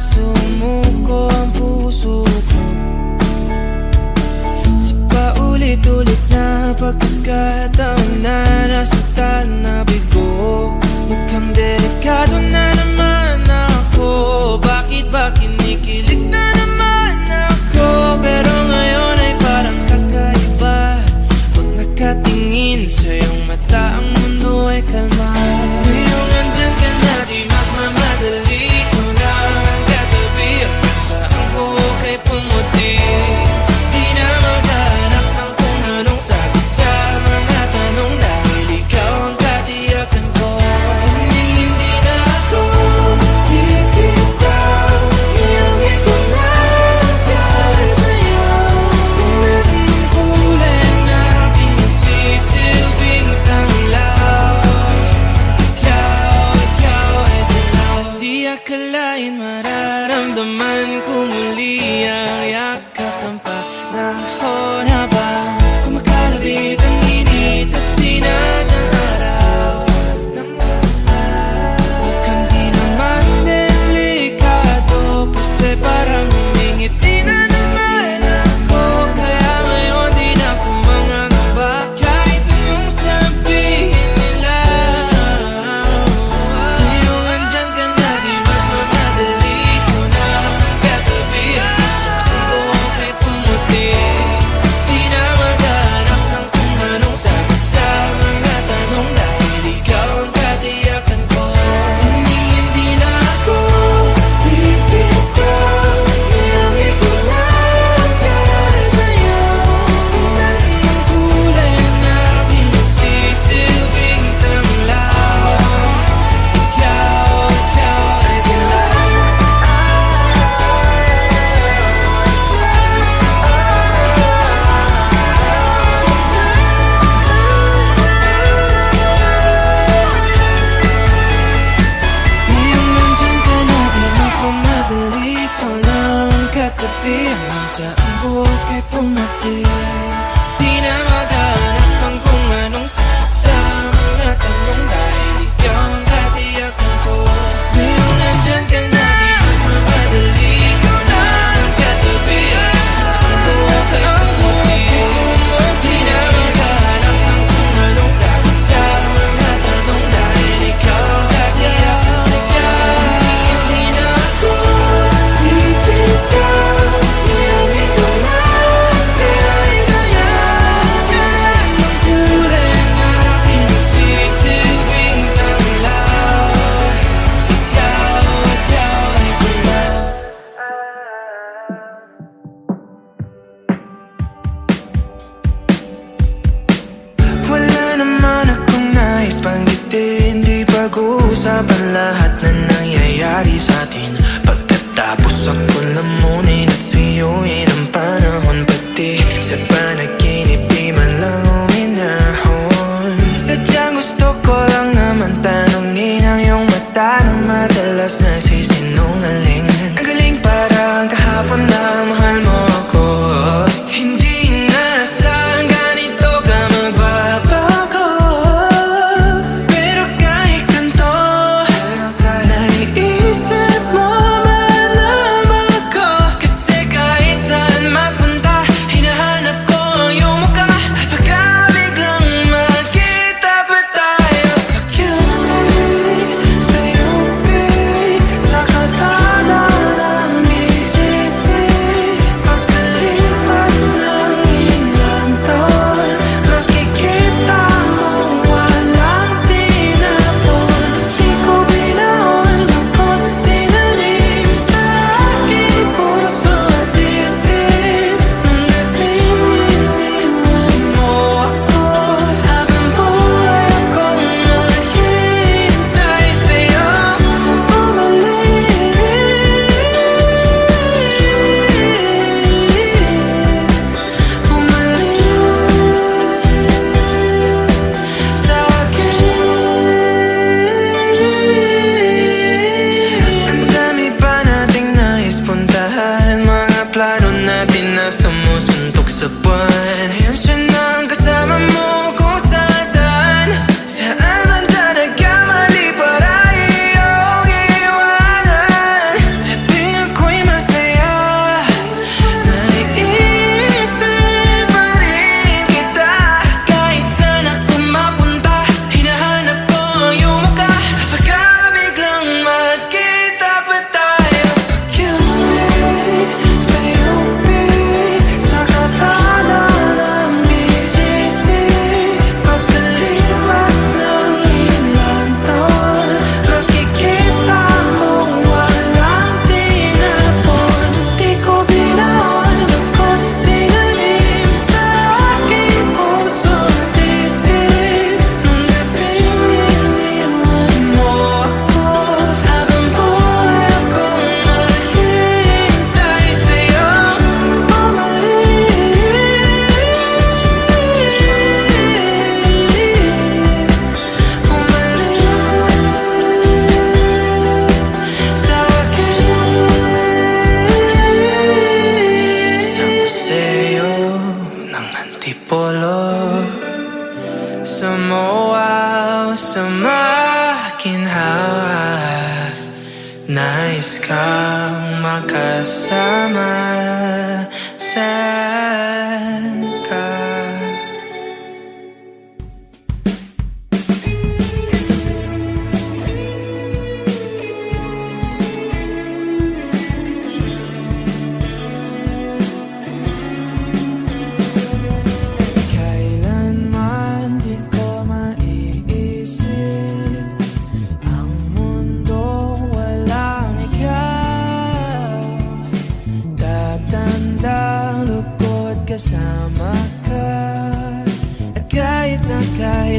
sumuko ang puso ko. Sa paulit-ulit na pagkakataon na nasaktan na bigo Mukhang delikado na Pag-uusapan lahat na nangyayari sa atin. Pagkatapos ako lamunin at siyuin ang panahon Pati sa panaginip di man lang uminahon. Sadyang gusto ko lang naman tanongin ang iyong mata Na madalas nagsisip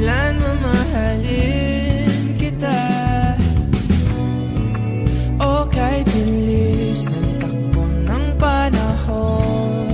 kailan mamahalin kita? O kahit bilis ng takbo ng panahon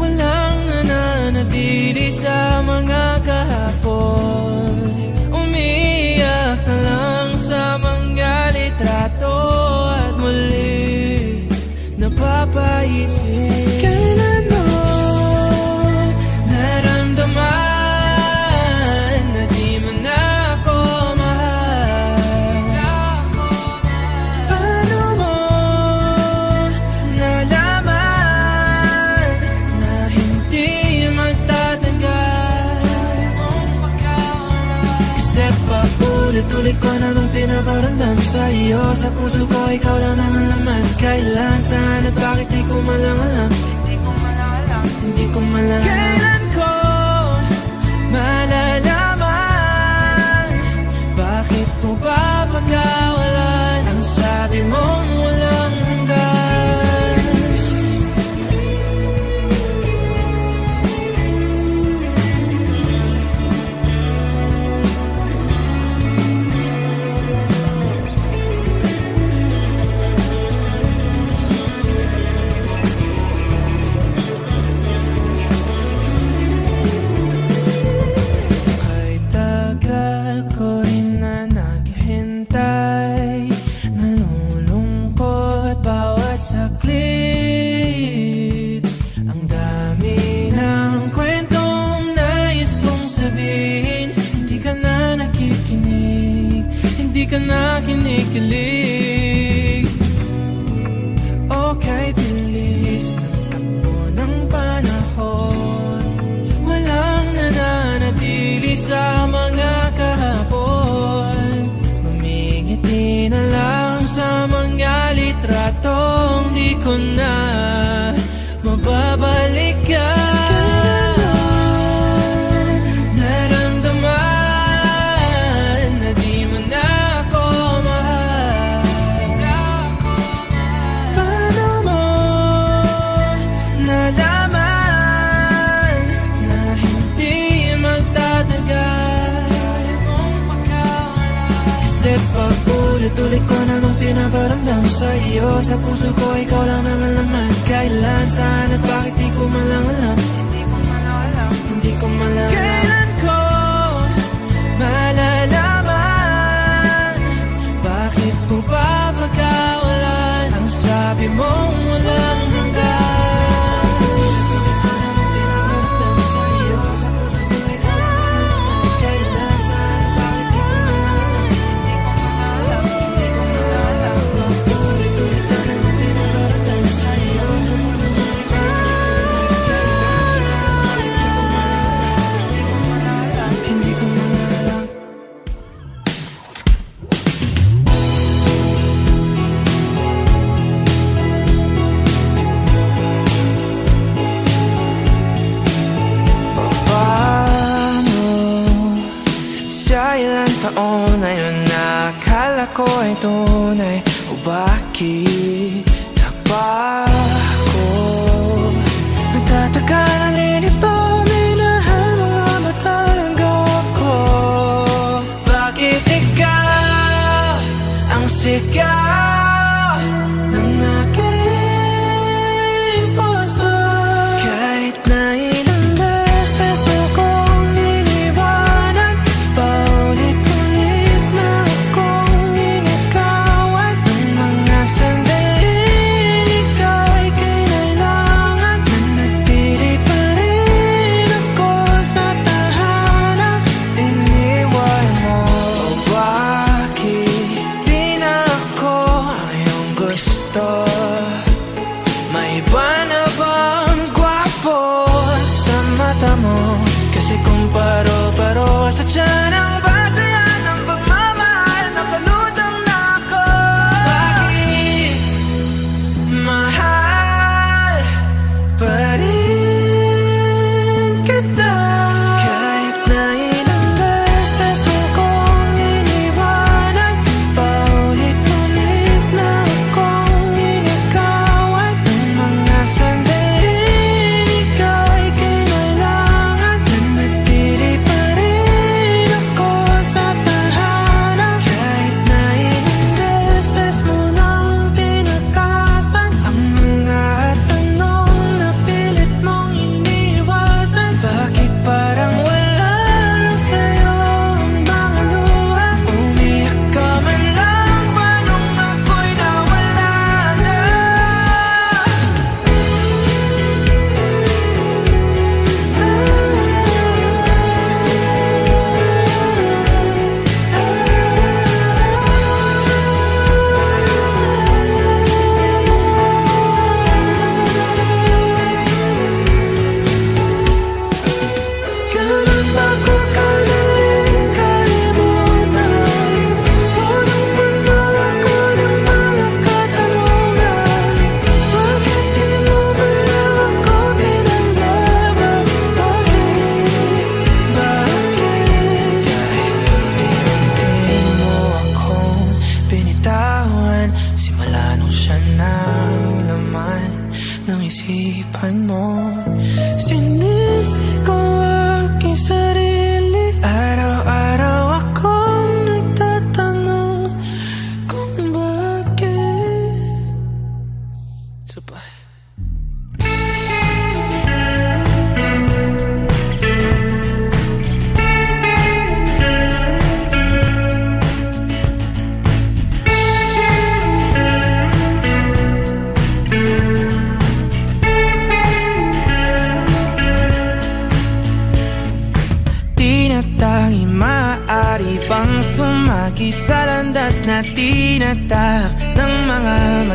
Walang nananatili sa mga kahapon. Umiiyak na lang sa mga litrato At muli napapaisip sa puso ko ikaw lang ang laman. Kailan, saan at bakit di ko malang alam Hindi ko malang Kailan ko malalaman? Bakit mo ba can live. Pinaparamdam sa iyo Sa puso ko ikaw lang ang alaman Kailan, saan at bakit di ko malang alam Nakala ko ay tunay O bakit nagbago Nagtataka na lilito Minahal mga mata ng ko? Bakit ikaw Ang sigaw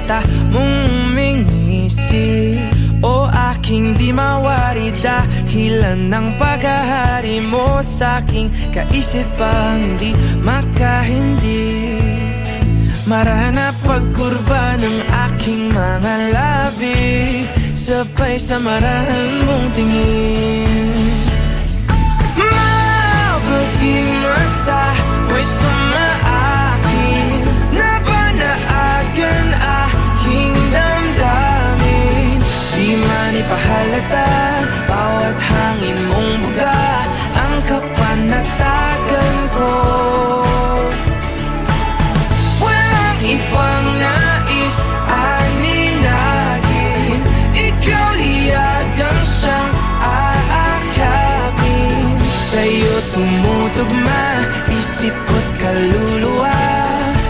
mata mong O aking di mawari dahilan ng paghahari mo sa aking kaisipang hindi makahindi. Marana pagkurba ng aking mga labi Sabay sa marahan mong tingin. Mabaging mata Mo'y sumaakin Di man ipahalata Bawat hangin mong buga Ang kapanatagan ko. Walang ibang nais aninagin Ikaw liyagang siyang aakapin Sa'yo tumutugma Isip ko't kaluluwa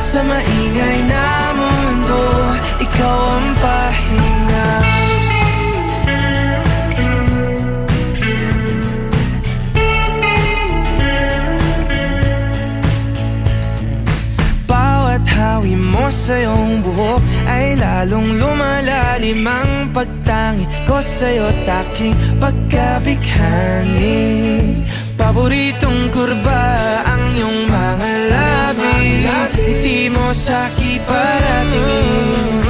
Sa maingay sa iyong buhok Ay lalong lumalalim ang pagtangi ko sa'yo Taking pagkabighani Paboritong kurba ang iyong mga labi. Ngiti mo sa kiparatingin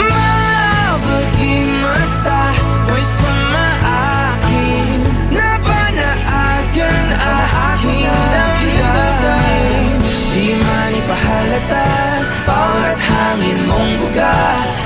Mabaging mata mo'y sumaakin. Nabanaagan ang aking damdamin. Di man ipahalata Bawat hangin mong buga Ang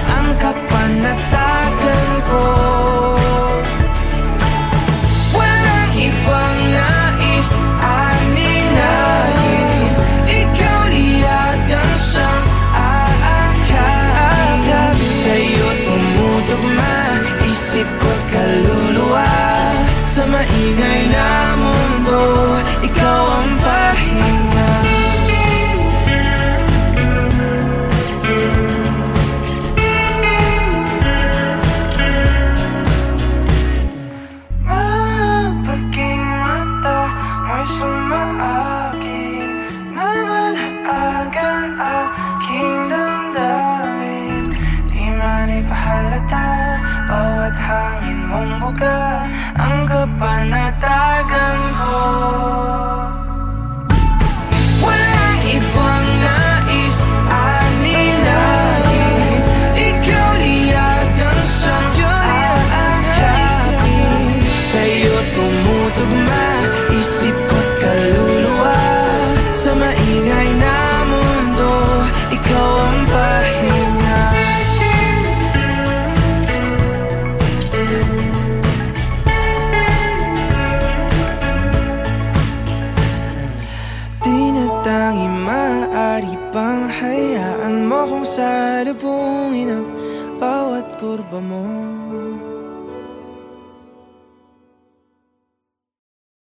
tumutugma Isip